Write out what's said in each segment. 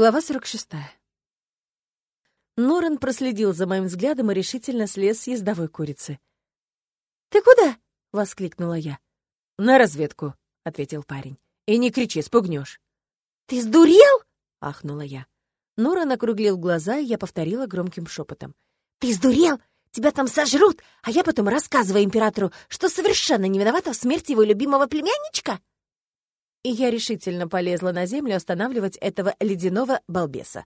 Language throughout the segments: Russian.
Глава 46. Норан проследил за моим взглядом и решительно слез с ездовой курицы. «Ты куда?» — воскликнула я. «На разведку», — ответил парень. «И не кричи, спугнешь. «Ты сдурел?» — ахнула я. Норан округлил глаза, и я повторила громким шепотом. «Ты сдурел? Тебя там сожрут, а я потом рассказываю императору, что совершенно не виновата в смерти его любимого племянничка?» И я решительно полезла на землю останавливать этого ледяного балбеса.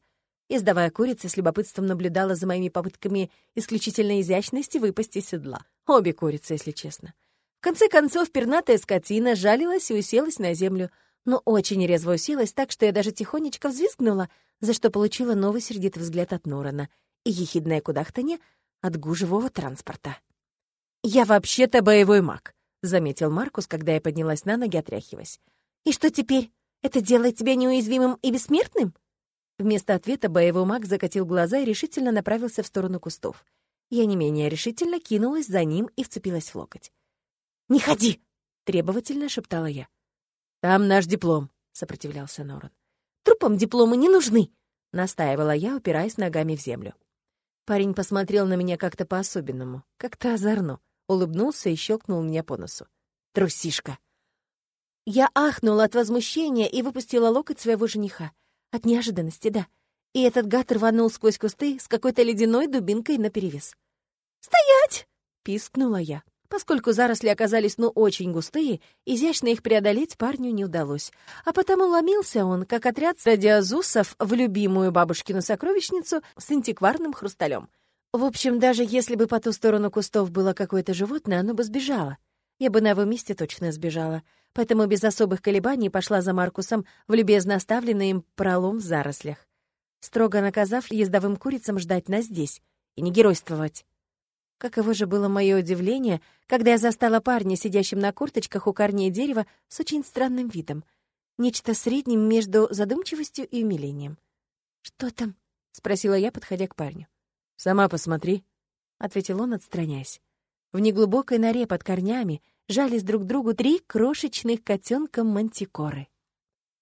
Издавая курица, с любопытством наблюдала за моими попытками исключительной изящности выпасть из седла. Обе курицы, если честно. В конце концов, пернатая скотина жалилась и уселась на землю, но очень резво уселась так, что я даже тихонечко взвизгнула, за что получила новый сердитый взгляд от Норана и ехидное кудахтанье от гужевого транспорта. «Я вообще-то боевой маг», — заметил Маркус, когда я поднялась на ноги, отряхиваясь. «И что теперь? Это делает тебя неуязвимым и бессмертным?» Вместо ответа боевой маг закатил глаза и решительно направился в сторону кустов. Я не менее решительно кинулась за ним и вцепилась в локоть. «Не ходи!» — требовательно шептала я. «Там наш диплом», — сопротивлялся Норан. «Трупам дипломы не нужны!» — настаивала я, упираясь ногами в землю. Парень посмотрел на меня как-то по-особенному, как-то озорно, улыбнулся и щелкнул меня по носу. «Трусишка!» Я ахнула от возмущения и выпустила локоть своего жениха. От неожиданности, да. И этот гад рванул сквозь кусты с какой-то ледяной дубинкой наперевес. «Стоять!» — пискнула я. Поскольку заросли оказались ну очень густые, изящно их преодолеть парню не удалось. А потому ломился он, как отряд радиозусов, в любимую бабушкину сокровищницу с антикварным хрусталем. В общем, даже если бы по ту сторону кустов было какое-то животное, оно бы сбежало. Я бы на его месте точно сбежала поэтому без особых колебаний пошла за Маркусом в любезно оставленный им пролом в зарослях, строго наказав ездовым курицам ждать нас здесь и не геройствовать. Каково же было мое удивление, когда я застала парня, сидящим на курточках у корней дерева с очень странным видом. Нечто средним между задумчивостью и умилением. «Что там?» — спросила я, подходя к парню. «Сама посмотри», — ответил он, отстраняясь. В неглубокой норе под корнями жались друг другу три крошечных котенка мантикоры.